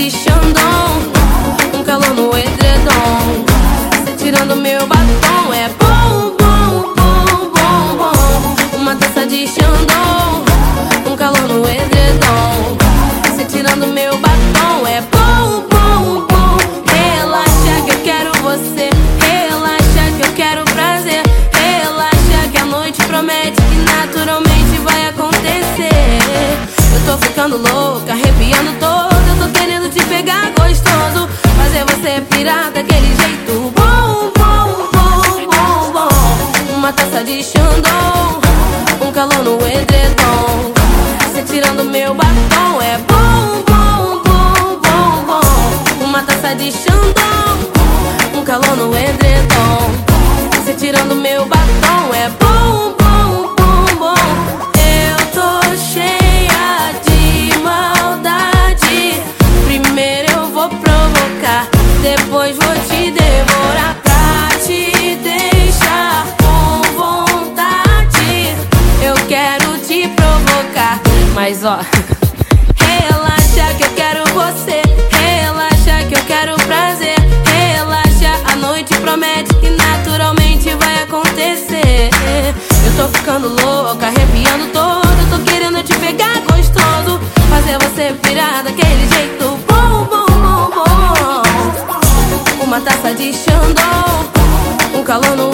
de Xandão, um calor no edredom. Você tirando meu batom é bom, bom, bom, bom, bom. Uma taça de Xandão, um calor no edredom. Você tirando meu batom é bom, bom, bom. Relaxa que eu quero você, relaxa que eu quero prazer. Relaxa que a noite promete que naturalmente vai acontecer. Eu tô ficando louca, arrepiando todo. Pegar gostoso. Fazer você pirar daquele jeito bom, bom, bom, bom, bom. Uma taça de Xandão, um calor no edredom. Você tirando meu batom é bom, bom, bom, bom, bom. Uma taça de Xandão, um calor no edredom. Você tirando meu batom é mas ó, relaxa que eu quero você. Relaxa que eu quero prazer. Relaxa, a noite promete que naturalmente vai acontecer. Eu tô ficando louca, arrepiando todo. Tô querendo te pegar gostoso. Fazer você virar daquele jeito bom, bom, bom, bom. Uma taça de Xandão, um calor no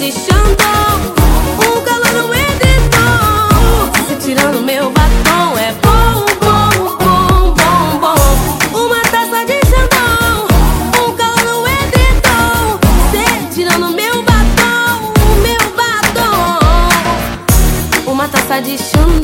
de Xandão O calor não é de tom Se tirando meu batom é bom, bom, bom, bom, bom. Uma taça de Xandão O calor não é de tom Se tirando meu batom, meu batom. Uma taça de Xandão